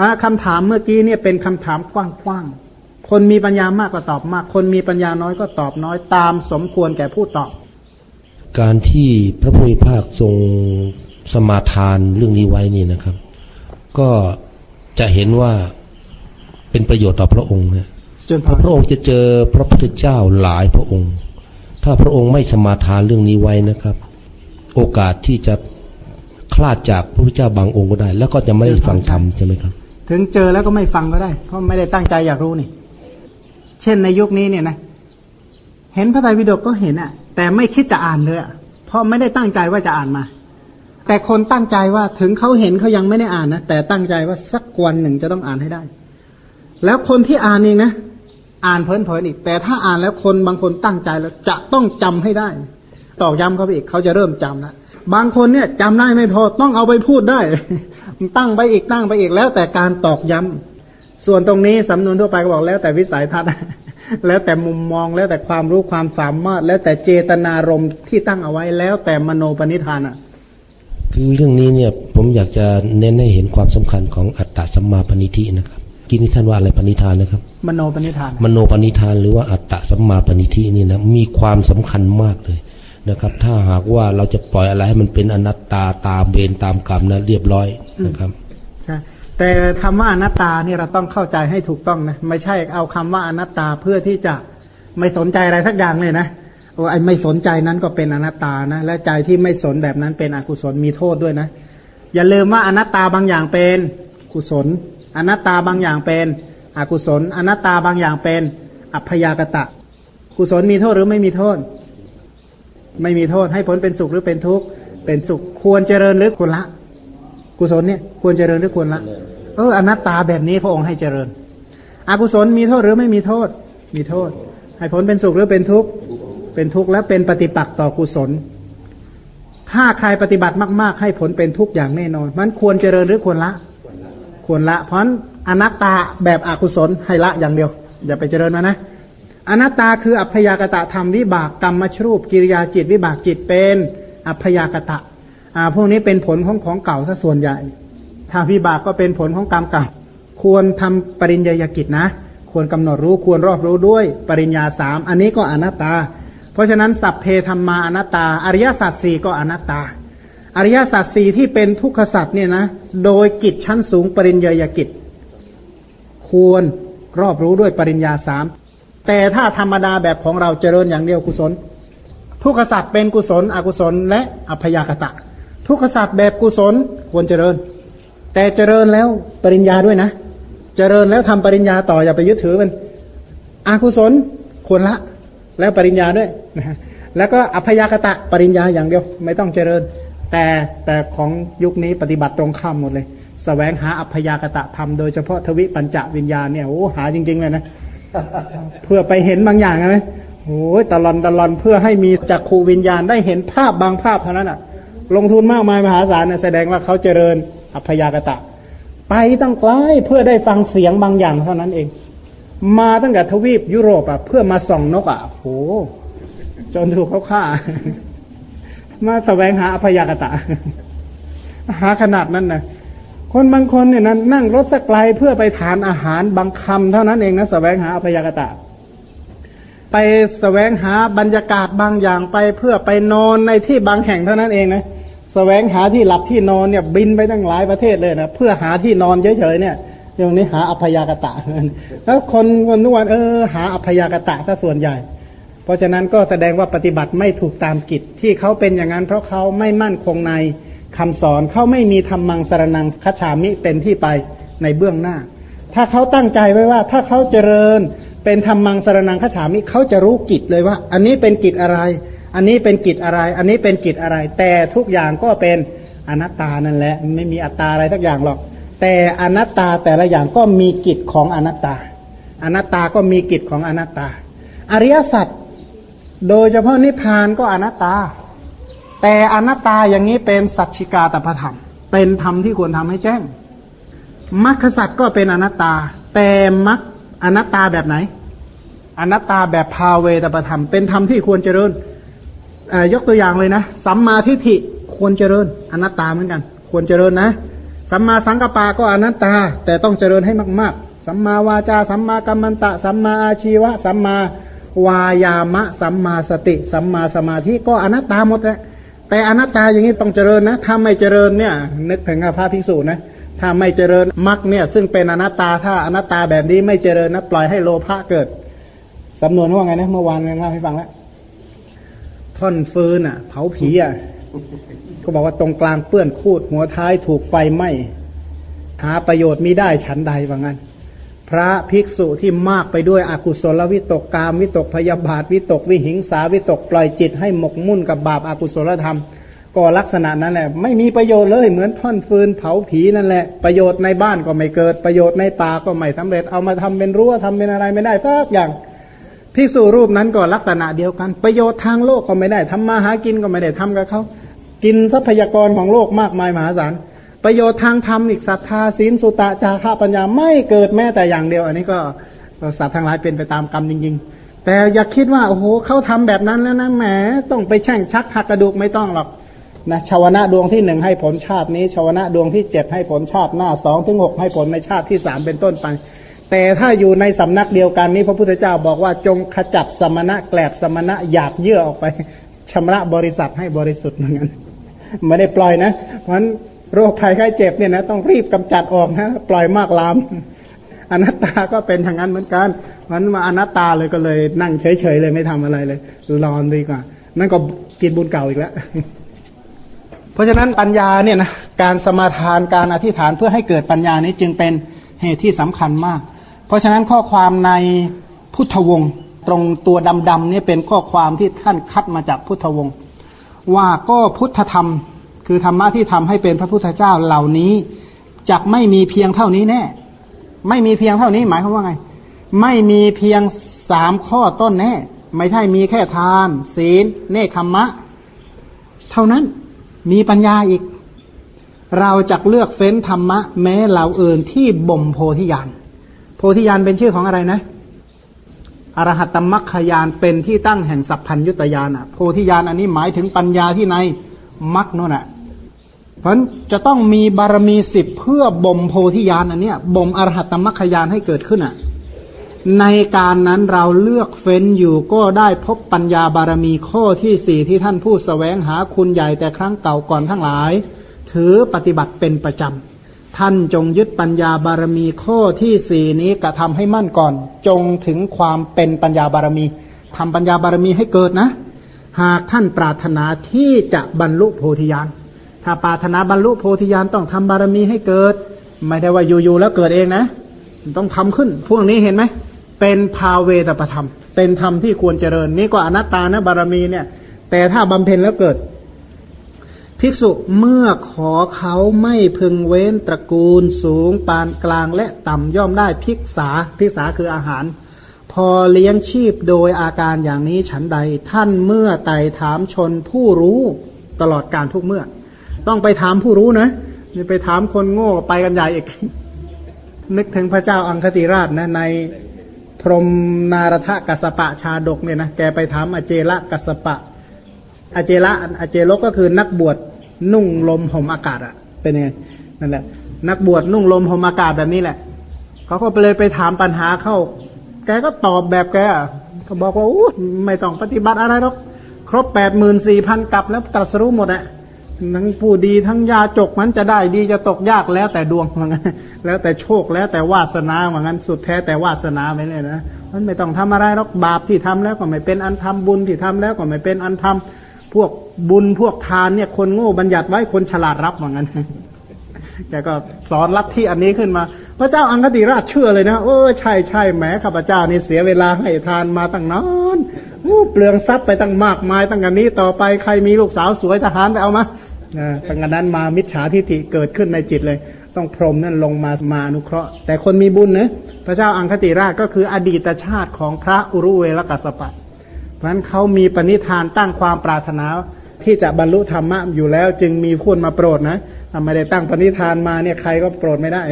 อ่าคำถามเมื่อกี้เนี่ยเป็นคำถามกว้างๆ คนมีปัญญามากก็ตอบมาก คนมีปัญญาน้อยก็ตอบน้อยตามสมควรแก่ผู้ตอบ การที่พระพุทธภาคทรงสมาทานเรื่องนี้ไว้นี่นะครับ ก็จะเห็นว่าเป็นประโยชน์ต่อพระองค์นะจนเพราะพระองค์จะเจอพระพุทธเจ้าหลายพระองค์ ถ้าพระองค์ไม่สมาทานเรื่องนี้ไว้นะครับ โอกาสที่จะคลาดจากพระพุทธเจ้าบางองค์ก็ได้ แล้วก็จะไม่ได้ฟังธรรมใช่ไหมครับ ถึงเจอแล้วก็ไม่ฟังก็ได้ เพราะไม่ได้ตั้งใจอยากรู้นี่ เช่นในยุคนี้เนี่ยนะ เห็นพระไตรปิฎกก็เห็นอะแต่ไม่คิดจะอ่านเลยอะเพราะไม่ได้ตั้งใจว่าจะอ่านมา แต่คนตั้งใจว่าถึงเขาเห็นเขายังไม่ได้อ่านนะแต่ตั้งใจว่าสักวันหนึ่งจะต้องอ่านให้ได้ แล้วคนที่อ่านเองนะอ่านเพลินๆอีก แต่ถ้าอ่านแล้วคนบางคนตั้งใจแล้วจะต้องจำให้ได้ ตอกย้ำเขาไปอีกเขาจะเริ่มจำแล้วบางคนเนี่ยจำได้ไม่พอต้องเอาไปพูดได้ ตั้งไปอีกตั้งไปอีกแล้ว แต่การตอกย้ำส่วนตรงนี้สำนวนทั่วไปก็บอกแล้วแต่วิสัยทัศน์แล้วแต่มุมมองแล้วแต่ความรู้ความสามารถ แล้วแต่เจตนารมณ์ที่ตั้งเอาไว้แล้วแต่มโนปณิธานอะคือเรื่องนี้เนี่ยผมอยากจะเน้นให้เห็นความสำคัญของอัตตสัมมาปณิธินะครับกินที่ท่านว่าอะไรปณิธานนะครับ มโนปณิธาน มโนปณิธานหรือว่าอัตตสัมมาปณิธินี่นะมีความสำคัญมากเลย นะครับ ถ้าหากว่าเราจะปล่อยอะไรให้มันเป็นอนัตตาตามเวรตามกรรมนะเรียบร้อยนะครับใช่แต่คำว่าอนัตตาเนี่ยเราต้องเข้าใจให้ถูกต้องนะไม่ใช่เอาคำว่าอนัตตาเพื่อที่จะไม่สนใจอะไรสักอย่างเลยนะโอ้ไอไม่สนใจนั้นก็เป็นอนัตตานะและใจที่ไม่สนแบบนั้นเป็นอกุศลมีโทษด้วยนะ อย่าลืมว่าอนัตตาบางอย่างเป็นกุศล อนัตตาบางอย่างเป็นอกุศล อนัตตาบางอย่างเป็นอัพยากตะ กุศลมีโทษหรือไม่มีโทษ ไม่มีโทษให้ผลเป็นสุขหรือเป็นทุกข์เป็นสุขควรเจริญหรือควรละ กุศลเนี่ย ควรเจริญหรือควรละเอออนัตตาแบบนี้พระองค์ให้เจริญ อกุศลมีโทษหรือไม่มีโทษ มีโทษ ให้ผลเป็นสุขหรือเป็นทุกข์เป็นทุกข์และเป็นปฏิปักษ์ต่อกุศล ถ้าใครปฏิบัติมาก ๆ ให้ผลเป็นทุกข์อย่างแน่นอนมันควรเจริญหรือควรละ ควรละ เพราะอนัตตาแบบอกุศลให้ละอย่างเดียว อย่าไปเจริญมานะ อนัตตาคืออัพยากตะธรรมวิบากกรรมมชรูปกิริยาจิตวิบากจิตเป็นอัพยากตะอ่าพวกนี้เป็นผลของของเก่าซะส่วนใหญ่ถ้าวิบากก็เป็นผลของกรรมเก่า ควรทำปริญญากิจนะ ควรกำหนดรู้ควรรอบรู้ด้วยปริญญาสามอันนี้ก็อนัตตา เพราะฉะนั้นสัพเพธรรมาอนัตตา อริยสัจสี่ก็อนัตตา อริยสัจสี่ที่เป็นทุกขสัจเนี่ยนะโดยกิจชั้นสูงปริญญากิจ ควรรอบรู้ด้วยปริญญาสาม แต่ถ้าธรรมดาแบบของเราเจริญอย่างเดียวกุศล ทุกขสัจเป็นกุศล อกุศล และอัพยากตะ ทุกขสัจแบบกุศลควรเจริญ แต่เจริญแล้วปริญญาด้วยนะ เจริญแล้วทำปริญญาต่ออย่าไปยึดถือมันอากุศลควรละ แล้วปริญญาด้วยนะแล้วก็อัพยากตะปริญญาอย่างเดียวไม่ต้องเจริญ แต่แต่ของยุคนี้ปฏิบัติตรงข้ามหมดเลยสแสวงหาอัพยากตะธรรมโดยเฉพาะทวิปัญจวิญญาณเนี่ยโอ้หาจริงๆเลยนะ เพื่อไปเห็นบางอย่างนะโอ้ยตะลอนตะลอนเพื่อให้มีจักขูวิญญาณได้เห็นภาพบางภาพเท่านั้นอะ ลงทุนมากมายมหาศาลนะแสดงว่าเขาเจริญอัพยากตะ ไปตั้งไกลเพื่อได้ฟังเสียงบางอย่างเท่านั้นเอง มาตั้งแต่ทวีปยุโรปอะเพื่อมาส่องนกอะโหจนถูกเขาฆ่า มาแสวงหาอพยากตะ หาขนาดนั้นนะ คนบางคนเนี่ยนะนั่งรถสักไกลเพื่อไปทานอาหารบางคำเท่านั้นเองนะแสวงหาอพยากตะ ไปแสวงหาบรรยากาศบางอย่างไปเพื่อไปนอนในที่บางแห่งเท่านั้นเองนะแสวงหาที่หลับที่นอนเนี่ยบินไปตั้งหลายประเทศเลยนะเพื่อหาที่นอนเฉยๆเนี่ยตรงนี้หาอพยากตะแล้วคนคนทุกวันเออหาอพยากตะซะส่วนใหญ่ เพราะฉะนั้นก็แสดงว่าปฏิบัติไม่ถูกตามกิจที่เขาเป็นอย่างนั้นเพราะเขาไม่มั่นคงใน คำสอนเขาไม่มีธรรมังสารนังคัจฉามิเป็นที่ไปในเบื้องหน้า ถ้าเขาตั้งใจไว้ว่า ถ้าเขาเจริญเป็นธรรมังสารนังคัจฉามิเขาจะรู้กิจเลยว่า อันนี้เป็นกิจอะไร อันนี้เป็นกิจอะไร อันนี้เป็นกิจอะไร แต่ทุกอย่างก็เป็นอนัตตานั่นแหละ ไม่มีอัตตาอะไรทักอย่างหรอก แต่อนัตตาแต่ละอย่างก็มีกิจของอนัตตา อนัตตาก็มีกิจของอนัตตา อริยสัจโดยเฉพาะนิพพานก็อนัตตา แต่อนัตตาอย่างนี้เป็นสัจฉิกาตประธรรม เป็นธรรมที่ควรทำให้แจ้งมรรคสัจก็เป็นอนัตตา แต่มรรคอนัตตาแบบไหน อนัตตาแบบภาเวตประธรรม เป็นธรรมที่ควรเจริญยกตัวอย่างเลยนะสัมมาทิฏฐิควรเจริญ อนัตตาเหมือนกัน ควรเจริญนะสัมมาสังกปาก็อนัตตา แต่ต้องเจริญให้มากๆสัมมาวาจาสัมมากัมมันตะ สัมมาอาชีวะ สัมมาวายามะ สัมมาสติ สัมมาสมาธิก็อนัตตาหมดแหละ แต่อนัตตาอย่างนี้ต้องเจริญนะ ถ้าไม่เจริญเนี่ย นึกถึงพระภิกษุนะถ้าไม่เจริญมรรคเนี่ย ซึ่งเป็นอนัตตาถ้าอนัตตาแบบนี้ไม่เจริญนะปล่อยให้โลภะเกิดสำนวนว่าไงนะเมื่อวานเล่าให้ฟังแล้วท่อนฟืนอะ เผาผีอะก็บอกว่าตรงกลางเปื้อนคูดหัวท้ายถูกไฟไหม้หาประโยชน์มิได้ฉันใดว่างั้น พระภิกษุที่มากไปด้วยอกุศลวิตกกามวิตกพยาบาทวิตกวิหิงสาวิตกปล่อยจิตให้หมกมุ่นกับบาปอากุศลธรรม ก็ลักษณะนั้นแหละ ไม่มีประโยชน์เลยเหมือนท่อนฟืนเผาผีนั่นแหละ ประโยชน์ในบ้านก็ไม่เกิดประโยชน์ในป่าก็ไม่สำเร็จเอามาทำเป็นรั้วทำเป็นอะไรไม่ได้สักอย่างภิกษุรูปนั้นก็ลักษณะเดียวกัน ประโยชน์ทางโลกก็ไม่ได้ทำมาหากินก็ไม่ได้ทำกับเขากินทรัพยากรของโลกมากมายมหาศาล ประโยชน์ทางธรรมอีกศรัทธาศีลสุตะจาระปัญญาไม่เกิดแม้แต่อย่างเดียว อันนี้ก็สัตว์ทั้งหลายเป็นไปตามกรรมจริง ๆ แต่อย่าคิดว่าโอ้โหเขาทำแบบนั้นแล้วนะแหมต้องไปแช่งชักหักกระดูกไม่ต้องหรอกนะชาวนะดวงที่หนึ่งให้ผลชาตินี้ชาวนะดวงที่เจ็ดให้ผลชาติหน้าสองถึงหกให้ผลในชาติที่สามเป็นต้นไป แต่ถ้าอยู่ในสำนักเดียวกันนี้พระพุทธเจ้าบอกว่าจงขจัดสมณะแกลบสมณะหยาบเยื่อออกไปชำระบริษัทให้บริสุทธิ์เหมือนกันไม่ได้ปล่อยนะ เพราะฉะนั้น โรคภัยไข้เจ็บเนี่ยนะต้องรีบกำจัดออกนะปล่อยมากลามอนัตตาก็เป็นทางนั้นเหมือนกันมันมาอนัตตาเลยก็เลยนั่งเฉยๆเลยไม่ทำอะไรเลยรอนดีกว่า นั่นก็กินบุญเก่าอีกแล้วเพราะฉะนั้นปัญญาเนี่ยนะการสมาทานการอธิษฐานเพื่อให้เกิดปัญญานี้จึงเป็นเหตุที่สำคัญมาก เพราะฉะนั้นข้อความในพุทธวงศ์ตรงตัวดำๆนี่เป็นข้อความที่ท่านคัดมาจากพุทธวงศ์ว่าก็พุทธธรรม คือธรรมะที่ทำให้เป็นพระพุทธเจ้าเหล่านี้จะไม่มีเพียงเท่านี้แน่ ไม่มีเพียงเท่านี้หมายความว่าไง ไม่มีเพียงสามข้อต้นแน่ ไม่ใช่มีแค่ทาน ศีล เนคขมะ เท่านั้นมีปัญญาอีก เราจะเลือกเฟ้นธรรมะ แม้เหล่าอื่นที่บ่มโพธิญาณโพธิญาณเป็นชื่อของอะไรนะอรหัตตมัคคยานเป็นที่ตั้งแห่งสัพพัญยุตยานอะ โพธิญาณอันนี้หมายถึงปัญญาที่ในมัคโน่นอะ เพราะจะต้องมีบารมีสิบเพื่อบ่มโพธิญาณอันเนี้ยบ่มอรหัตตมัคคยานให้เกิดขึ้นอะ ในการนั้นเราเลือกเฟ้นอยู่ก็ได้พบปัญญาบารมีข้อที่สี่ที่ท่านผู้สแสวงหาคุณใหญ่แต่ครั้งเก่าก่อนทั้งหลาย ถือปฏิบัติเป็นประจำ ท่านจงยึดปัญญาบารมีข้อที่สี่นี้กระทำให้มั่นก่อน จงถึงความเป็นปัญญาบารมีทำปัญญาบารมีให้เกิดนะ หากท่านปรารถนาที่จะบรรลุโพธิญาณ ถ้าปาถนาบรรลุโพธิญาณต้องทำบารมีให้เกิด ไม่ได้ว่าอยู่ๆแล้วเกิดเองนะต้องทำขึ้น พวกนี้เห็นไหมเป็นภาเวตประธรรม เป็นธรรมที่ควรเจริญ นี่ก็อนัตตานะบารมีเนี่ย แต่ถ้าบำเพ็ญแล้วเกิด ภิกษุเมื่อขอเขาไม่พึงเว้นตระกูลสูงปานกลางและต่ำย่อมได้ภิกษาภิกษาคืออาหาร พอเลี้ยงชีพโดยอาการอย่างนี้ฉันใด ท่านเมื่อไต่ถามชนผู้รู้ตลอดการทุกเมื่อ ต้องไปถามผู้รู้นะนี่ไปถามคนโง่ไปกันใหญ่อีก นึกถึงพระเจ้าอังคติราชนะ ในพรมนารทกัสปะชาดกเนี่ยนะแกไปถามอเจละกัสปะ อเจละอเจโลกก็คือนักบวชนุ่งลมห่มอากาศอะเป็นยังไงนั่นแหละ นักบวชนุ่งลมห่มอากาศแบบนี้แหละเขาก็ไปเลยไปถามปัญหาเข้า แกก็ตอบแบบแกก็บอกว่าอู้ไม่ต้องปฏิบัติอะไรหรอกครบแปดหมื่นสี่พันกับแล้วตรัสรู้หมดอะ ทั้งผู้ดีทั้งยาจกมันจะได้ดีจะตกยากแล้วแต่ดวงเหมือนกันแล้วแต่โชคแล้วแต่วาสนาเหมือนกันสุดแท้แต่วาสนาไม่เลยนะมันไม่ต้องทำอะไรหรอกบาปที่ทำแล้วก็ไม่เป็นอันทำบุญที่ทำแล้วก็ไม่เป็นอันทำพวกบุญพวกทานเนี่ยคนโง่บัญญัติไว้คนฉลาดรับเหมือนกันแกก็สอนรับที่อันนี้ขึ้นมา พระเจ้าอังคติราชเชื่อเลยนะโอ้ใช่ใช่แหมข้าพเจ้านี่เสียเวลาให้ทานมาตั้งนานเปลืองทรัพย์ไปตั้งมากมายตั้งกันนี้ต่อไปใครมีลูกสาวสวยทหารไปเอามา ตั้งกันนั้นมามิจฉาทิฏฐิเกิดขึ้นในจิตเลย ต้องพรมนั่นลงมามานุเคราะห์ แต่คนมีบุญเนะพระเจ้าอังคติราชก็คืออดีตชาติของพระอุรุเวลกัสปะ เพราะฉะนั้นเขามีปณิธานตั้งความปรารถนาที่จะบรรลุธรรมะอยู่แล้ว จึงมีคนมาโปรดนะทำไม่ได้ตั้งปณิธานมาเนี่ยใครก็โปรดไม่ได้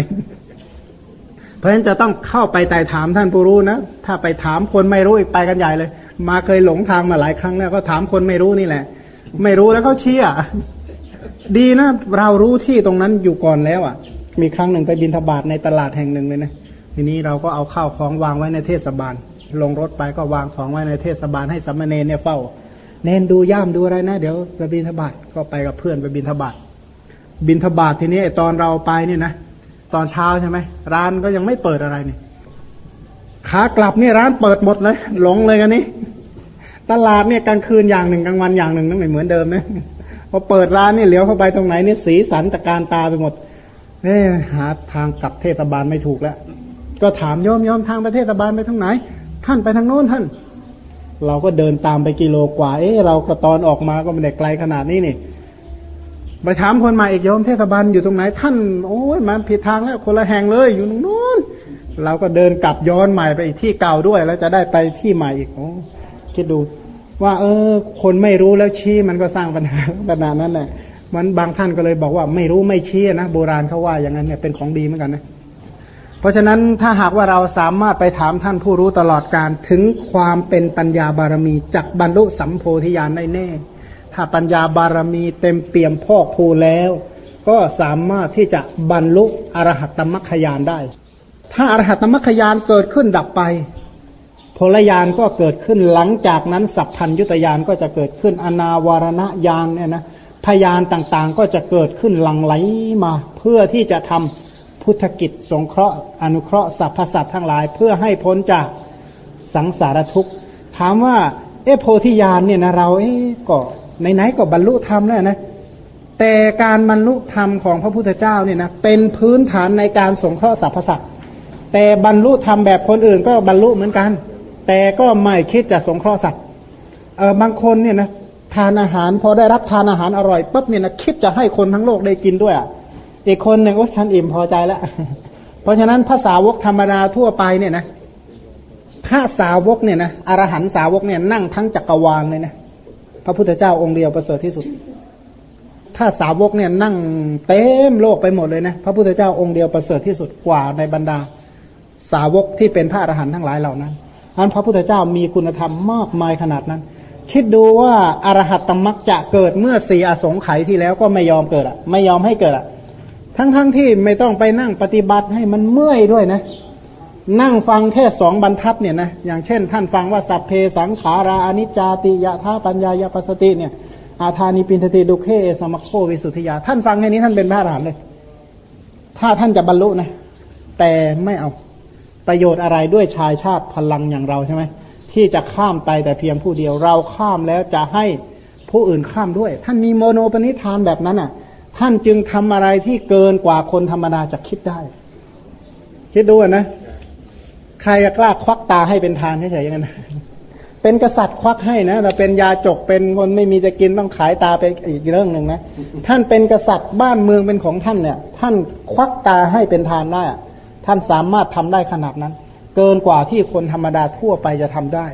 เพราะฉะนั้นจะต้องเข้าไปไต่ถามท่านผู้รู้นะ ถ้าไปถามคนไม่รู้อีกไปกันใหญ่เลย มาเคยหลงทางมาหลายครั้งแล้วก็ถามคนไม่รู้นี่แหละ ไม่รู้แล้วเขาเชี่ย ดีนะ เรารู้ที่ตรงนั้นอยู่ก่อนแล้วอะ มีครั้งหนึ่งไปบินทบาทในตลาดแห่งหนึ่งเลยนะทีนี้เราก็เอาข้าวของวางไว้ในเทศบาล ลงรถไปก็วางของไว้ในเทศบาลให้สัมมาเนนเนี่ยเฝ้า เนนดูย่ามดูอะไรนะ เดี๋ยวไปบินทบาทก็ไปกับเพื่อนไปบินทบาทบินทบาททีนี้ตอนเราไปเนี่ยนะตอนเช้าใช่ไหมร้านก็ยังไม่เปิดอะไรนี่ขากลับนี่ร้านเปิดหมดเลย หลงเลยกันนี้ตลาดเนี่ยกลางคืนอย่างหนึ่งกลางวันอย่างหนึ่งนั่นไม่เหมือนเดิมนะ พอเปิดร้านนี่เหลียวเข้าไปตรงไหนนี่สีสันตะการตาไปหมดเอ๊หาทางกลับเทศบาลไม่ถูกแล้ว ก็ถามโยมโยมทางประเทศบาลไปทางไหน ท่านไปทางโน้นท่าน เราก็เดินตามไปกิโลกว่า เอ๊เราก็ตอนออกมาก็ไม่ได้ไกลขนาดนี้นี่ไปถามคนมาอีกโยมเทศบาลอยู่ตรงไหนท่าน โอ้ยมาผิดทางแล้วคนละแห่งเลยอยู่ตรงโน้นเราก็เดินกลับย้อนใหม่ไปอีกที่เก่าด้วย แล้วจะได้ไปที่ใหม่อีกโอ้คิดดู ว่า เออ คนไม่รู้แล้วชี้มันก็สร้างปัญหาขนาดนั้นแหละมันบางท่านก็เลยบอกว่าไม่รู้ไม่ชี้นะโบราณเขาว่าอย่างนั้นเนี่ยเป็นของดีเหมือนกันนะเพราะฉะนั้นถ้าหากว่าเราสามารถไปถามท่านผู้รู้ตลอดการถึงความเป็นปัญญาบารมีจักบรรลุสัมโพธิญาณได้แน่ ถ้าปัญญาบารมีเต็มเปี่ยมพอกพูแล้ว ก็สามารถที่จะบรรลุอรหัตตมัคคยานได้ ถ้าอรหัตตมัคคยานเกิดขึ้นดับไป พลยานก็เกิดขึ้นหลังจากนั้น สัพพัญยุตยานก็จะเกิดขึ้นอนาวารณญาณเนี่ยนะพยานต่างๆก็จะเกิดขึ้นหลังไหลมา เพื่อที่จะทำพุทธกิจสงเคราะห์อนุเคราะห์สรรพสัตว์ทั้งหลาย เพื่อให้พ้นจากสังสารทุกข์ ถามว่า เอโพธิญาณเนี่ยนะเราเอ๊ก็ไหนๆก็บรรลุธรรมแล้วนะแต่การบรรลุธรรมของพระพุทธเจ้าเนี่ยนะเป็นพื้นฐานในการสงเคราะห์สรรพสัตว์แต่บรรลุธรรมแบบคนอื่นก็บรรลุเหมือนกัน แต่ก็ไม่คิดจะสงเคราะห์สัตว์เออบางคนเนี่ยนะทานอาหารพอได้รับทานอาหารอร่อยปุ๊บเนี่ยนะคิดจะให้คนทั้งโลกได้กินด้วยอะอีกคนหนึ่งว่าฉันอิ่มพอใจแล้วเพราะฉะนั้นภาษาวกธรรมดาทั่วไปเนี่ยนะถ้าสาวกเนี่ยนะอรหันสาวกเนี่ยนั่งทั้งจักรวาลเลยนะพระพุทธเจ้าองค์เดียวประเสริฐที่สุด ถ้าสาวกเนี่ยนั่งเต็มโลกไปหมดเลยนะพระพุทธเจ้าองค์เดียวประเสริฐที่สุดกว่าในบรรดา สาวกที่เป็นพระอรหันต์ทั้งหลายเหล่านั้น อันพระพุทธเจ้ามีคุณธรรมมากมายขนาดนั้น คิดดูว่าอารหัตตมักจะเกิดเมื่อสี่อสงไขยที่แล้วก็ไม่ยอมเกิดอะ ไม่ยอมให้เกิดอะ ทั้งๆทที่ไม่ต้องไปนั่งปฏิบัติให้มันเมื่อยด้วยนะ นั่งฟังแค่สองบรรทัดเนี่ยนะ อย่างเช่น ท่านฟังว่าสัพเพสังขาราอนิจจาติยะธาปัญญายปัสติเนี่ย อาธานิปินทติดุเคสมโควิสุทธิยา ท่านฟังแค่นี้ท่านเป็นพระอรหันต์เลย ถ้าท่านจะบรรลุนะ แต่ไม่เอา ประโยชน์อะไรด้วยชายชาติพลังอย่างเราใช่ไหมที่จะข้ามไปแต่เพียงผู้เดียวเราข้ามแล้วจะให้ผู้อื่นข้ามด้วย ท่านมีโมโนปณิธานแบบนั้นอะ ท่านจึงทำอะไรที่เกินกว่าคนธรรมดาจะคิดได้ คิดดูนะ ใครกล้าควักตาให้เป็นทานเฉยๆอย่างนั้นเป็นกษัตริย์ควักให้นะเราเป็นยาจกเป็นคนไม่มีจะกินต้องขายตาไปอีกเรื่องหนึ่งนะท่านเป็นกษัตริย์บ้านเมืองเป็นของท่านเนี่ย ท่านควักตาให้เป็นทานได้ ท่านสามารถทำได้ขนาดนั้น เกินกว่าที่คนธรรมดาทั่วไปจะทำได้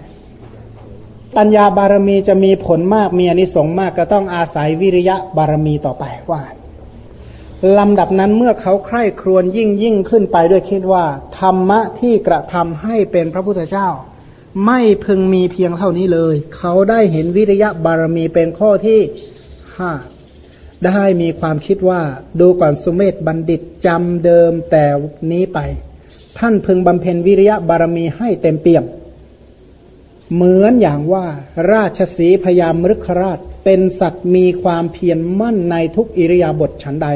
ปัญญาบารมีจะมีผลมากมีอนิสงส์มากก็ต้องอาศัยวิริยะบารมีต่อไปว่าลำดับนั้นเมื่อเขาใคร่ครวญยิ่งยิ่งขึ้นไปด้วยคิดว่า ธรรมะที่กระทำให้เป็นพระพุทธเจ้า ไม่พึงมีเพียงเท่านี้เลย เขาได้เห็นวิริยะบารมีเป็นข้อที่ห้า ได้มีความคิดว่าดูก่อนสุเมธบัณฑิตจำเดิมแต่นี้ไป ท่านพึงบำเพ็ญวิริยะบารมีให้เต็มเปี่ยม เหมือนอย่างว่าราชสีพยามฤคราช เป็นสัตว์มีความเพียรมั่นในทุกอิริยาบถฉันใด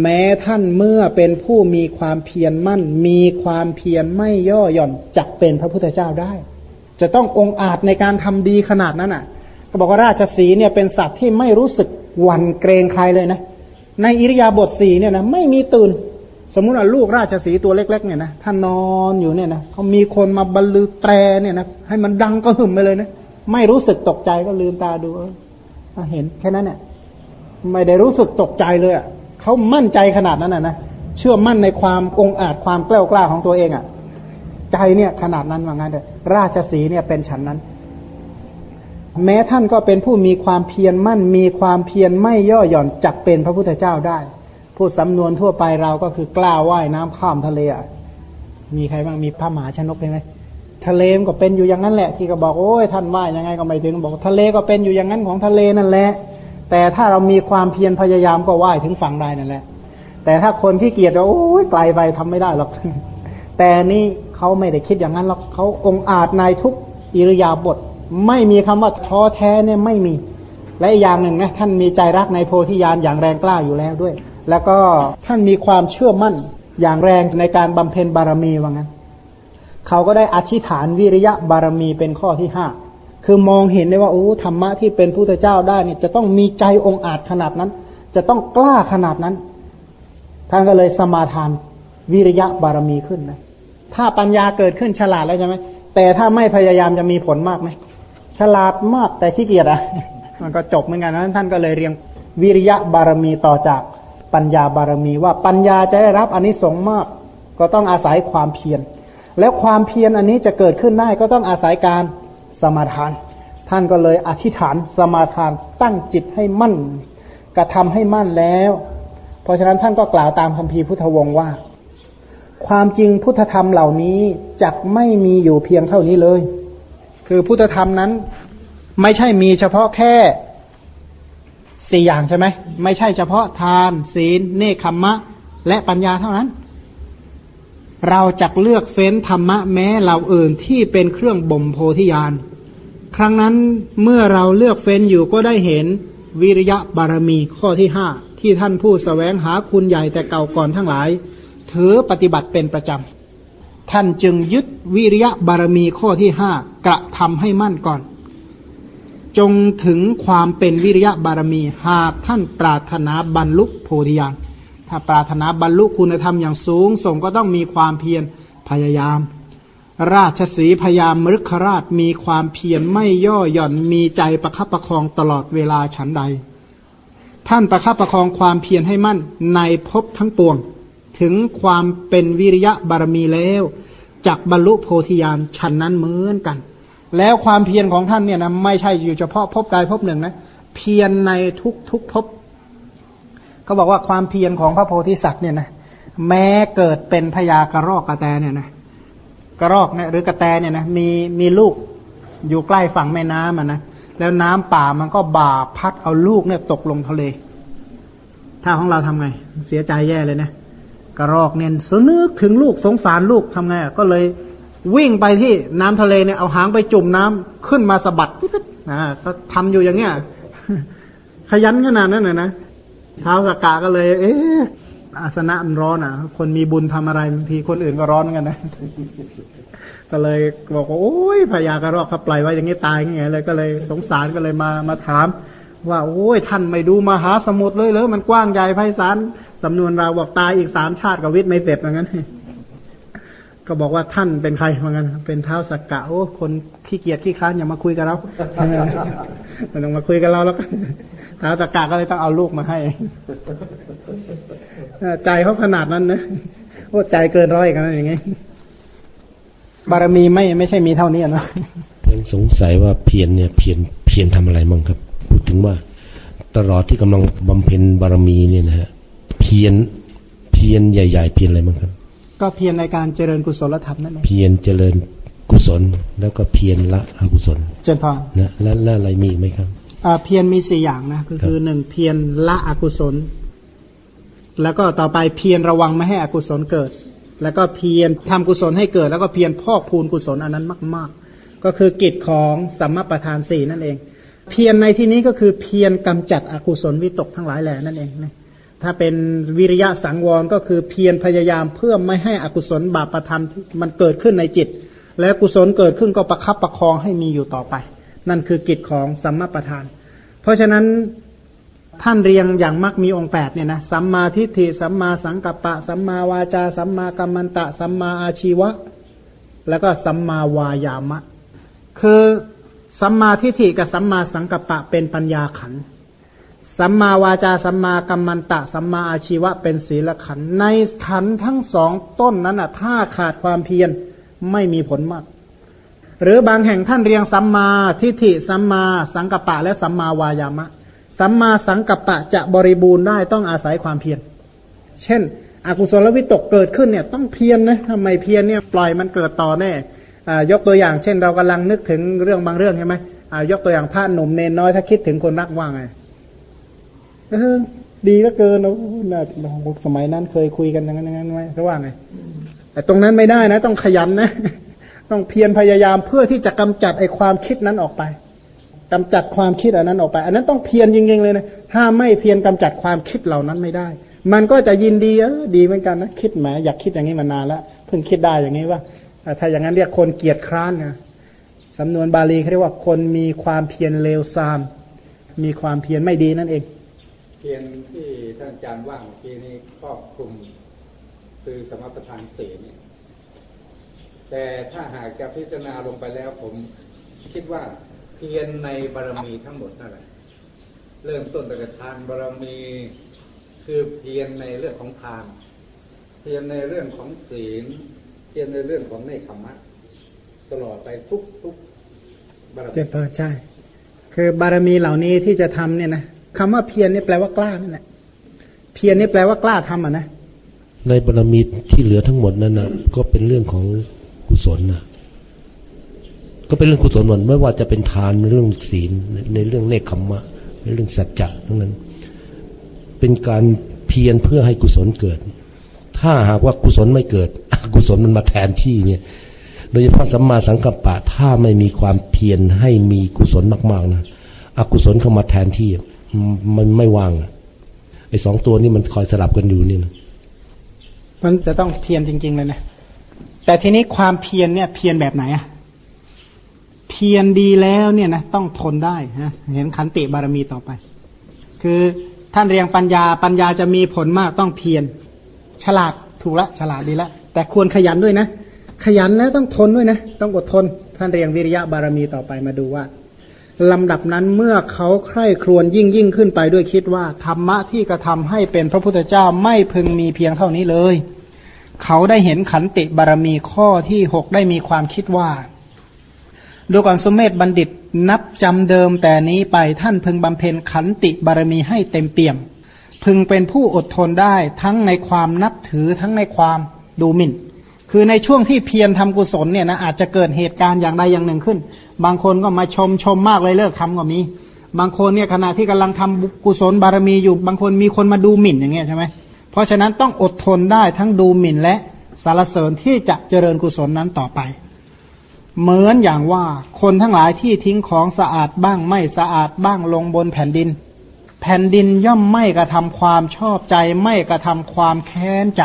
แม้ท่านเมื่อเป็นผู้มีความเพียรมั่น มีความเพียรไม่ย่อหย่อนจักเป็นพระพุทธเจ้าได้ จะต้ององอาจในการทำดีขนาดนั้นอะ ก็บอกว่าราชสีเนี่ยเป็นสัตว์ที่ไม่รู้สึก วั่นเกรงใครเลยนะ ในอิริยาบถสีเนี่ยนะไม่มีตื่น สมมุติว่าลูกราชสีตัวเล็ก ๆ เนี่ยนะท่านนอนอยู่เนี่ยนะเขามีคนมาบรรลือแตรเนี่ยนะให้มันดังก็หึ่มไปเลยนะไม่รู้สึกตกใจก็ลืมตาดูเห็นแค่นั้นเนี่ยไม่ได้รู้สึกตกใจเลยอะเขามั่นใจขนาดนั้นอะนะเชื่อมั่นในความองอาจความกล้ากล้าของตัวเองอะ ใจเนี่ยขนาดนั้นว่างั้นเลยราชสีเนี่ยเป็นฉันนั้น แม้ท่านก็เป็นผู้มีความเพียรมั่น มีความเพียรไม่ย่อหย่อนจักเป็นพระพุทธเจ้าได้ พูดสำนวนทั่วไปเราก็คือกล้าว่ายน้ำข้ามทะเลอะมีใครบ้างมีพระมหาชนกใช่ไหมทะเลก็เป็นอยู่อย่างนั้นแหละ ที่ก็บอกโอ้ยท่านว่ายยังไงก็ไม่ถึงบอกทะเลก็เป็นอยู่อย่างนั้นของทะเลนั่นแหละ แต่ถ้าเรามีความเพียรพยายามก็ว่ายถึงฝั่งได้นั่นแหละ แต่ถ้าคนขี้เกียจโอ้ยไกลไปทำไม่ได้หรอกแต่นี่เขาไม่ได้คิดอย่างนั้นหรอกเขาองอาจในทุกอิริยาบถ ไม่มีคำว่าท้อแท้เนี่ยไม่มี และอีกอย่างหนึ่งนะท่านมีใจรักในโพธิญาณอย่างแรงกล้าอยู่แล้วด้วย แล้วก็ท่านมีความเชื่อมั่นอย่างแรงในการบำเพ็ญบารมีว่างั้นเขาก็ได้อธิษฐานวิริยะบารมีเป็นข้อที่ห้าคือมองเห็นได้ว่าโอ้ธรรมะที่เป็นพุทธเจ้าได้เนี่ยจะต้องมีใจองอาจขนาดนั้น จะต้องกล้าขนาดนั้นท่านก็เลยสมาทานวิริยะบารมีขึ้นนะถ้าปัญญาเกิดขึ้นฉลาดแล้วใช่ไหมแต่ถ้าไม่พยายามจะมีผลมากไหม ฉลาดมากแต่ขี้เกียจอะ มันก็จบเหมือนกันนะท่านก็เลยเรียงวิริยะบารมีต่อจากปัญญาบารมีว่าปัญญาจะได้รับอนนิสงส์มาก ก็ต้องอาศัยความเพียรแล้วความเพียรอันนี้จะเกิดขึ้นได้ก็ต้องอาศัยการสมาทาน ท่านก็เลยอธิษฐานสมาทานตั้งจิตให้มั่นกระทำให้มั่นแล้ว เพราะฉะนั้นท่านก็กล่าวตามคัมภีพุทธวงศ์ว่า ความจริงพุทธธรรมเหล่านี้จักไม่มีอยู่เพียงเท่านี้เลย คือพุทธธรรมนั้น ไม่ใช่มีเฉพาะแค่สี่อย่างใช่ไหมไม่ใช่เฉพาะทาน ศีลเนคขมมะ และปัญญาเท่านั้น เราจักเลือกเฟ้นธรรมะแม้เราเอื่นที่เป็นเครื่องบ่มโพธิญาณครั้งนั้นเมื่อเราเลือกเฟ้นอยู่ก็ได้เห็นวิริยะบารมีข้อที่ห้าที่ท่านผู้สแสวงหาคุณใหญ่แต่เก่าก่อนทั้งหลาย ถือปฏิบัติเป็นประจำ ท่านจึงยึดวิริยะบารมีข้อที่ห้ากระทำให้มั่นก่อน จงถึงความเป็นวิริยะบารมีหากท่านปรารถนาบรรลุโพธิญาณถ้าปรารถนาบรรลุคุณธรรมอย่างสูงส่งก็ต้องมีความเพียรพยายาม ราชสีพยามมฤคราชมีความเพียรไม่ย่อหย่อนมีใจประคับประคองตลอดเวลาฉันใด ท่านประคับประคองความเพียรให้มั่นในภพทั้งปวง ถึงความเป็นวิริยะบารมีแล้วจักบรรลุโพธิญาณฉันนั้นเหมือนกัน แล้วความเพียรของท่านเนี่ยนะไม่ใช่อยู่เฉพาะพบใดพบหนึ่งนะเพียรในทุกทุกพบเขาบอกว่าความเพียรของพระโพธิสัตว์เนี่ยนะแม้เกิดเป็นพญากระรอกกระแตเนี่ยนะกระรอกเนี่ยหรือกระแตเนี่ยนะมีมีลูกอยู่ใกล้ฝั่งแม่น้ำอะนะแล้วน้ำป่ามันก็บ่าพัดเอาลูกเนี่ยตกลงทะเล ถ้าของเราทำไง เสียใจแย่เลยนะ กระรอกเนี่ยสนึกถึงลูกสงสารลูกทำไงก็เลยวิ่งไปที่น้ำทะเลเนี่ยเอาหางไปจุ่มน้ำขึ้นมาสะบัดนะก็ทำอยู่อย่างเงี้ยขยันขนาดนั้นนะนะเท้าสกกาก็เลย เอ๊ะอาสนะมันร้อนอะ คนมีบุญทำอะไรบางทีคนอื่นก็ร้อนกันนะก็เลยบอกว่าโอ้ยพญากระรอกเขาปล่อยไว้อย่างนี้ตายยังไงเลย ก็เลยสงสารก็เลยมามาถาม ว่าโอ้ยท่านไม่ดูมหาสมุทรเลยเหรอมันกว้างใหญ่ไพศาลสำนวนเราบอกตายอีกสามชาติกับวิทย์ไม่เสร็จเหมือนกันก็บอกว่าท่านเป็นใครเหมือนกันเป็นเท้าสักกะโอ้คนขี้เกียจขี้ค้านอย่ามาคุยกับเราไม่ต้องมาคุยกับเราแล้วเท้าสักกะก็เลยต้องเอาลูกมาให้ใจเขาขนาดนั้นนะโอ้ใจเกินร้อยกันอย่างงี้บารมีไม่ไม่ใช่มีเท่านี้นะยังสงสัยว่าเพียรเนี่ย เพียรเพียรทำอะไรมั่งครับ ถึงว่า ตลอดที่กำลังบำเพ็ญบารมีเนี่ยนะฮะเพียรเพียรใหญ่ ๆ เพียรอะไรบ้างครับ ก็เพียรในการเจริญกุศลธรรมนั่นเองเพียรเจริญกุศลแล้วก็เพียรละอกุศล เจริญพรนะแล้วแล้วอะไรมีไหมครับอ่าเพียรมีสี่อย่างนะก็คือหนึ่งเพียรละอกุศล แล้วก็ต่อไปเพียรระวังไม่ให้อกุศลเกิด แล้วก็เพียรทำกุศลให้เกิด แล้วก็เพียรพอกพูนกุศลอันนั้นมาก ๆ ก็คือกิจของสัมมาประธานสี่นั่นเอง เพียรในที่นี้ก็คือเพียรกำจัดอกุศลวิตกทั้งหลายแหล่นั่นเองนะถ้าเป็นวิริยะสังวรก็คือเพียรพยายามเพื่อไม่ให้อกุศลบาปประทำมันเกิดขึ้นในจิต และกุศลเกิดขึ้นก็ประคับประคองให้มีอยู่ต่อไป นั่นคือกิจของสัมมาประธาน เพราะฉะนั้นท่านเรียงอย่างมักมีองค์แปดเนี่ยนะสัมมาทิฏฐิสัมมาสังกัปปะ สัมมาวาจา สัมมากัมมันตะ สัมมาอาชีวะ แล้วก็สัมมาวายามะ คือ สัมมาทิฏฐิกับสัมมาสังกัปปะเป็นปัญญาขันธ์สัมมาวาจาสัมมากัมมันตะ สัมมาอาชีวะเป็นศีลขันในขันทั้งสองต้นนั้นอะถ้าขาดความเพียรไม่มีผลมาก หรือบางแห่งท่านเรียงสัมมาทิฏฐิสัมมาสังกัปปะ และสัมมาวายามะ สัมมาสังกัปปะจะบริบูรณ์ได้ต้องอาศัยความเพียร เช่น อกุศลวิตกเกิดขึ้นเนี่ยต้องเพียรนะทำไมเพียรเนี่ยปล่อยมันเกิดต่อแน่ ยกตัวอย่างเช่นเรากำลังนึกถึงเรื่องบางเรื่องใช่ไหมยกตัวอย่างพระหนุ่มเนนน้อยถ้าคิดถึงคนรักว่าไงเออดีก็เกินโอ้น่าสมัยนั้นเคยคุยกันอย่างนั้นอย่างนั้นไหมเขาว่าไงแต่ตรงนั้นไม่ได้นะ ต้องขยันนะ ต้องเพียรพยายามเพื่อที่จะกำจัดไอ้ความคิดนั้นออกไปกำจัดความคิดอันนั้นออกไป อันนั้นต้องเพียรจริงๆเลยนะถ้าไม่เพียรกำจัดความคิดเหล่านั้นไม่ได้ มันก็จะยินดีเออดีเหมือนกันนะคิดแหมอยากคิดอย่างนี้มานานแล้วเพิ่งคิดได้อย่างนี้ว่า ถ้าอย่างนั้นเรียกคนเกียจคร้านนะสำนวนบาลีเขาเรียกว่าคนมีความเพียรเลวทราม มีความเพียรไม่ดีนั่นเอง เพียรที่ท่านอาจารย์ว่างเมื่อกี้นี้ครอบคลุมคือสมรรถทานสี่เนี่ยแต่ถ้าหากจะพิจารณาลงไปแล้วผมคิดว่าเพียรในบารมีทั้งหมดนั่นแหละเริ่มต้นแต่ทานบารมีคือเพียรในเรื่องของทาน เพียรในเรื่องของศีล พียรในเรื่องของเนคขมะตลอดไปทุกทุกบารมีเจ็บพอใช่ คือบารมีเหล่านี้ที่จะทำเนี่ยนะคำว่าเพียรนี่แปลว่ากล้านั่นแหละเพียรนี่แปลว่ากล้าทำอะนะในบารมีที่เหลือทั้งหมดนั้นนะก็เป็นเรื่องของกุศลนะก็เป็นเรื่องกุศลหมดไม่ว่าจะเป็นทานเรื่องศีลในในเรื่องเนคขมมะในเรื่องสัจจะทั้งนั้น เป็นการเพียรเพื่อให้กุศลเกิด ถ้าหากว่ากุศลไม่เกิดอกุศลมันมาแทนที่เนี่ย โดยเฉพาะสัมมาสังกัปปะถ้าไม่มีความเพียรให้มีกุศลมาก ๆนะอกุศลเข้ามาแทนที่มันไม่ว่างไอ้สองตัวนี้มันคอยสลับกันอยู่นี่นะมันจะต้องเพียรจริง ๆ เลยนะแต่ทีนี้ความเพียรเนี่ย เพียรแบบไหนอะเพียรดีแล้วเนี่ยนะต้องทนได้ฮะเห็นขันติบารมีต่อไป คือท่านเรียงปัญญาปัญญาจะมีผลมากต้องเพียร ฉลาดถูกละฉลาดดีละ แต่ควรขยันด้วยนะ ขยันแล้วต้องทนด้วยนะ ต้องอดทน ท่านเรียงวิริยะบารมีต่อไปมาดูว่าลำดับนั้นเมื่อเขาใคร่ครวญยิ่งยิ่งขึ้นไปด้วยคิดว่า ธรรมะที่กระทำให้เป็นพระพุทธเจ้าไม่พึงมีเพียงเท่านี้เลย เขาได้เห็นขันติบารมีข้อที่หกได้มีความคิดว่าดูก่อนสมเมธบัณฑิตนับจำเดิมแต่นี้ไปท่านพึงบำเพ็ญขันติบารมีให้เต็มเปี่ยม พึงเป็นผู้อดทนได้ทั้งในความนับถือทั้งในความดูหมิ่น คือในช่วงที่เพียรทำกุศลเนี่ยนะอาจจะเกิดเหตุการณ์อย่างใดอย่างหนึ่งขึ้น บางคนก็มาชมชมมากเลยเลิกทำก็มี บางคนเนี่ยขณะที่กำลังทำกุศลบารมีอยู่ บางคนมีคนมาดูหมิ่นอย่างเงี้ยใช่ไหมเพราะฉะนั้นต้องอดทนได้ทั้งดูหมิ่นและสารเสริญที่จะเจริญกุศลนั้นต่อไป เหมือนอย่างว่าคนทั้งหลายที่ทิ้งของสะอาดบ้างไม่สะอาดบ้างลงบนแผ่นดิน แผ่นดินย่อมไม่กระทำความชอบใจ ไม่กระทำความแค้นใจ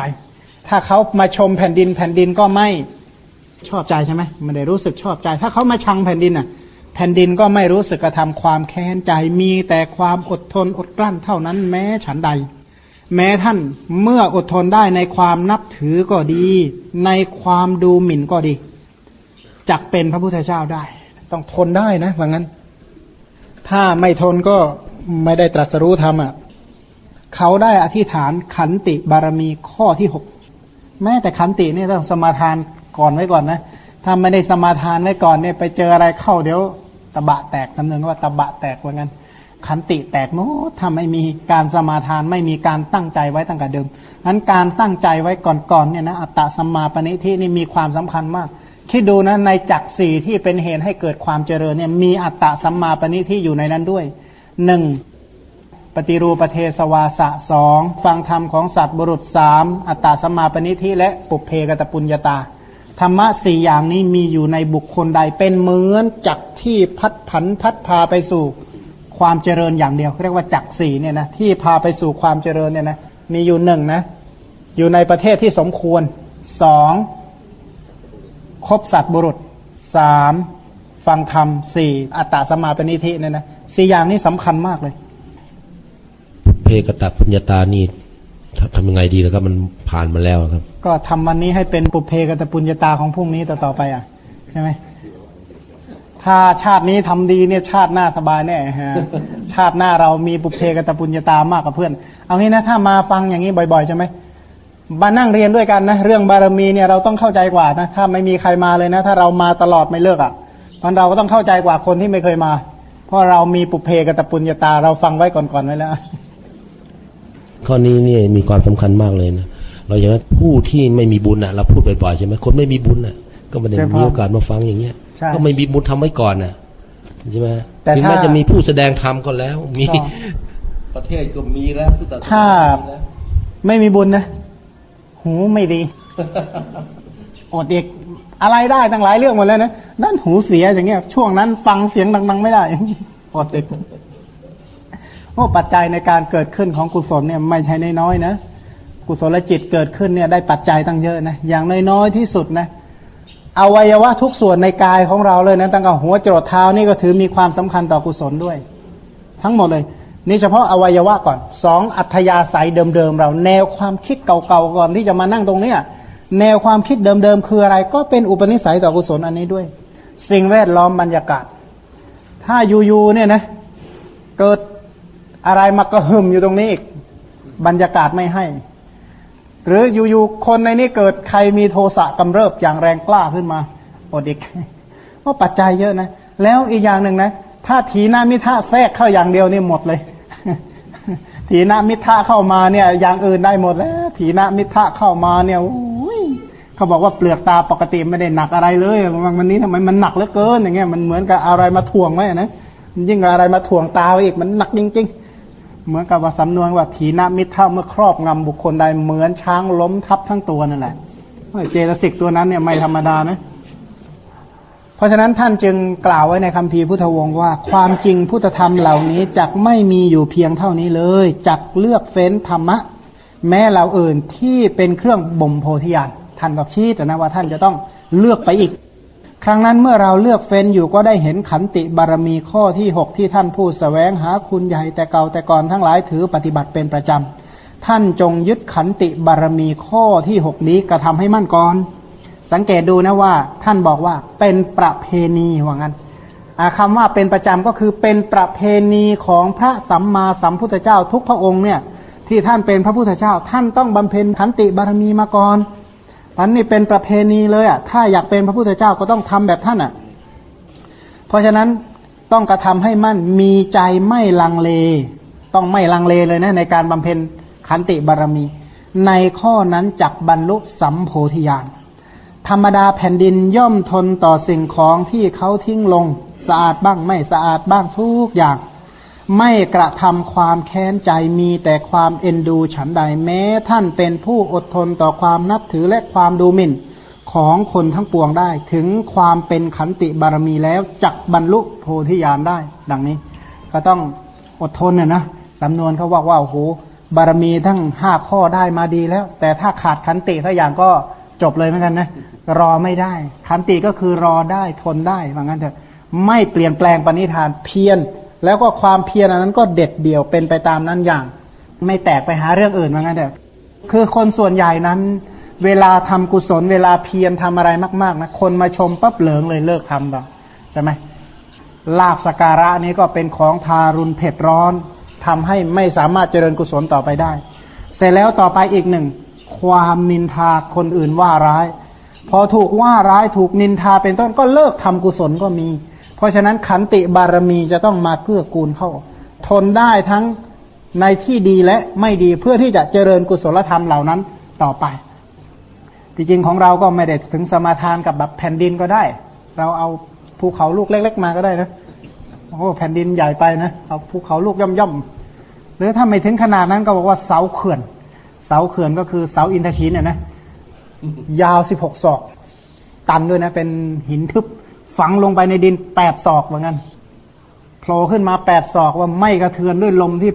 ถ้าเขามาชมแผ่นดินแผ่นดินก็ไม่ชอบใจใช่ไหมไม่ได้รู้สึกชอบใจ ถ้าเขามาชังแผ่นดินอะ แผ่นดินก็ไม่รู้สึกกระทำความแค้นใจ มีแต่ความอดทนอดกลั้นเท่านั้นแม้ฉันใด แม้ท่านเมื่ออดทนได้ในความนับถือก็ดี ในความดูหมิ่นก็ดีจักเป็นพระพุทธเจ้าได้ ต้องทนได้นะว่างั้น ถ้าไม่ทนก็ ไม่ได้ตรัสรู้ธรรมอะเขาได้อธิษฐานขันติบารมีข้อที่หกแม้แต่ขันติเนี่ยต้องสมาทานก่อนไว้ก่อนนะถ้าไม่ได้สมาทานไว้ก่อนเนี่ยไปเจออะไรเข้าเดี๋ยวตะบะแตกสำนึกว่าตะบะแตกว่างั้นขันติแตกโน้ถ้าไม่มีการสมาทานไม่มีการตั้งใจไว้ตั้งแต่เดิมนั้นการตั้งใจไว้ก่อนๆเนี่ยนะอัตตะสัมมาปณิทินี่มีความสำคัญมากคิดดูนะในจักสี่ที่เป็นเหตุให้เกิดความเจริญเนี่ยมีอัตตะสัมมาปณิทิอยู่ในนั้นด้วย หนึ่งปฏิรูปเทสวาสะสองฟังธรรมของสัตว์บุรุษสามอัตตาสมาปณิทิและปุเพกตปุญญาตา ธรรมะสี่อย่างนี้มีอยู่ในบุคคลใดเป็นเหมือนจักที่พัดผันพัดพาไปสู่ความเจริญอย่างเดียวเรียกว่าจักสี่เนี่ยนะที่พาไปสู่ความเจริญเนี่ยนะมีอยู่หนึ่งนะ อยู่ในประเทศที่สมควรสองคบสัตว์บุรุษสาม ฟังธรรมสี่อัตตาสมมาปณิทิเนี่ยนะสี่อย่างนี้สำคัญมากเลย เพกตปุญญาตานี่ทำยังไงดีแล้วครับมันผ่านมาแล้วครับ ก็ทำวันนี้ให้เป็นปุเพกตปุญญาตาของพรุ่งนี้ต่อต่อไปอะ ใช่ไหมถ้าชาตินี้ทำดีเนี่ยชาติหน้าสบายแน่ฮะชาติหน้าเรามีปุเพกตปุญญาตามากกว่าเพื่อน เอางี้นะถ้ามาฟังอย่างนี้บ่อยๆใช่ไหมมานั่งเรียนด้วยกันนะ เรื่องบารมีเนี่ยเราต้องเข้าใจกว่านะถ้าไม่มีใครมาเลยนะ ถ้าเรามาตลอดไม่เลิกอะ มันเราก็ต้องเข้าใจกว่าคนที่ไม่เคยมา เพราะเรามีปุเพกตปุญญาตาเราฟังไว้ก่อนๆไว้แล้ว ข้อนี้เนี่ยมีความสำคัญมากเลยนะเราอย่างนั้นผู้ที่ไม่มีบุญอะเราพูดบ่อยๆใช่ไหมคนไม่มีบุญอะ ก็ไม่ได้ใช่ครับมีโอกาสมาฟังอย่างเงี้ยใช่ก็ไม่มีบุญทำไว้ก่อนน่ะใช่ไหมแต่ถึงถ้าแม้จะมีผู้แสดงธรรมก็แล้ว มีก็ประเทศก็มีแล้วพุทธศาสนาถ้ามีแล้วไม่มีบุญนะ หูไม่ดีอดเอก อะไรได้ตั้งหลายเรื่องหมดแล้วนะนั่นหูเสียอย่างเงี้ย ช่วงนั้นฟังเสียงดัง ๆ ไม่ได้อดเอกโอ้ปัจจัยในการเกิดขึ้นของกุศลเนี่ยไม่ใช่น้อยๆนะกุศลจิตเกิดขึ้นเนี่ยได้ปัจจัยตั้งเยอะนะอย่างน้อยๆที่สุดนะอวัยวะทุกส่วนในกายของเราเลยนะตั้งแต่หัวจรดเท้านี่ก็ถือมีความสำคัญต่อกุศลด้วย ทั้งหมดเลย นี่เฉพาะอวัยวะก่อนสองอัธยาศัยเดิมๆเรา แนวความคิดเก่าๆก่อนที่จะมานั่งตรงเนี้ย แนวความคิดเดิมๆคืออะไร ก็เป็นอุปนิสัยต่อกุศลอันนี้ด้วย สิ่งแวดล้อมบรรยากาศ ถ้าอยู่ๆเนี่ยนะ เกิดอะไรมากระหึ่มอยู่ตรงนี้อีกบรรยากาศไม่ให้ หรืออยู่ๆคนในนี้เกิดใครมีโทสะกำเริบอย่างแรงกล้าขึ้นมาอดอีกเพราปัจจัยเยอะนะ แล้วอีกอย่างหนึ่งนะ ถ้าถีนามิทะแทรกเข้าอย่างเดียวนี่หมดเลย ถีนามิทะเข้ามาเนี่ย อย่างอื่นได้หมดแล้ว ถีนามิทะเข้ามาเนี่ยเขาบอกว่าเปลือกตาปกติไม่ได้หนักอะไรเลยวันนี้ทำไมมันหนักเหลือเกินอย่างเงี้ยมันเหมือนกับอะไรมาถ่วงไว้นะยิ่งอะไรมาถ่วงตาอีกมันหนักจริง ๆ เหมือนกับว่าสำนวนว่าถีนามิทะเมื่อครอบงำบุคคลใดเหมือนช้างล้มทับทั้งตัวนั่นแหละเจตสิกตัวนั้นเนี่ยไม่ธรรมดานะ ราะฉะนั้นท่านจึงกล่าวไว้ในคำพีร์พุทธวงศ์ว่า ความจริงพุทธธรรมเหล่านี้จักไม่มีอยู่เพียงเท่านี้เลยจักเลือกเฟ้นธรรมะ แม้เราอื่นที่เป็นเครื่องบ่มโพธิญาณท่านบอกชี้แต่นะว่าท่านจะต้องเลือกไปอีก ครั้งนั้นเมื่อเราเลือกเฟ้นอยู่ก็ได้เห็นขันติบารมีข้อที่หกที่ท่านผู้สแสวงหาคุณใหญ่แต่เก่าแต่ก่อนทั้งหลายถือปฏิบัติเป็นประจำท่านจงยึดขันติบารมีข้อที่หกนี้กระทำให้มั่นก่อน สังเกตดูนะว่า ท่านบอกว่าเป็นประเพณีว่างั้นคำว่าเป็นประจำก็คือเป็นประเพณีของพระสัมมาสัมพุทธเจ้าทุกพระองค์เนี่ย ที่ท่านเป็นพระพุทธเจ้า ท่านต้องบำเพ็ญขันติบารมีมาก่อนอันนี้เป็นประเพณีเลยอะ ถ้าอยากเป็นพระพุทธเจ้าก็ต้องทำแบบท่านอะ เพราะฉะนั้นต้องกระทำให้มั่นมีใจไม่ลังเล ต้องไม่ลังเลเลยนะในการบำเพ็ญขันติบารมี ในข้อนั้นจักบรรลุสัมโพธิญาณ ธรรมดาแผ่นดินย่อมทนต่อสิ่งของที่เขาทิ้งลง สะอาดบ้างไม่สะอาดบ้างทุกอย่าง ไม่กระทำความแค้นใจมีแต่ความเอ็นดูฉันใดแม้ ท่านเป็นผู้อดทนต่อความนับถือและความดูหมิ่นของคนทั้งปวงได้ ถึงความเป็นขันติบารมีแล้วจักบรรลุโพธิญาณได้ ดังนี้ ก็ต้องอดทนน่ะนะสำนวนเขาว่าว่าโอ้โหบารมีทั้งห้าข้อได้มาดีแล้ว แต่ถ้าขาดขันติทักอย่างก็ จบเลยเหมือนกันนะรอไม่ได้ขันติก็คือรอได้ทนได้ว่างั้นเถอะไม่เปลี่ยนแปลงปณิธานเพียรแล้วก็ความเพียรอันนั้นก็เด็ดเดี่ยวเป็นไปตามนั้นอย่าง ไม่แตกไปหาเรื่องอื่นว่างั้นเถอะคือคนส่วนใหญ่นั้น เวลาทำกุศล เวลาเพียรทำอะไรมาก ๆนะคนมาชมปั๊บเหลิงเลยเลิกทำต่อใช่ไหมลาบสการะนี้ก็เป็นของทารุณเผ็ดร้อนทำให้ไม่สามารถเจริญกุศลต่อไปได้ เสร็จแล้วต่อไปอีกหนึ่ง ความนินทาคนอื่นว่าร้าย พอถูกว่าร้ายถูกนินทาเป็นต้นก็เลิกทำกุศลก็มี เพราะฉะนั้นขันติบารมีจะต้องมาเกื้อกูลเข้า ทนได้ทั้งในที่ดีและไม่ดีเพื่อที่จะเจริญกุศลธรรมเหล่านั้นต่อไปที่จริงของเราก็ไม่ได้ถึงสมาทานกับแบบแผ่นดินก็ได้ เราเอาภูเขาลูกเล็ก ๆ มาก็ได้นะโอ้แผ่นดินใหญ่ไปนะเอาภูเขาลูกย่อมๆหรือถ้าไม่ถึงขนาดนั้นก็บอกว่าเสาเขื่อน เสาเขื่อนก็คือเสาอินทคีนเนี่ยนะยาวสิบหกศอก ตันด้วยนะ เป็นหินทึบฝังลงไปในดินแปดศอกเหมือนกันโผล่ขึ้นมาแปดศอกว่าไม่กระเทือนด้วยลมที่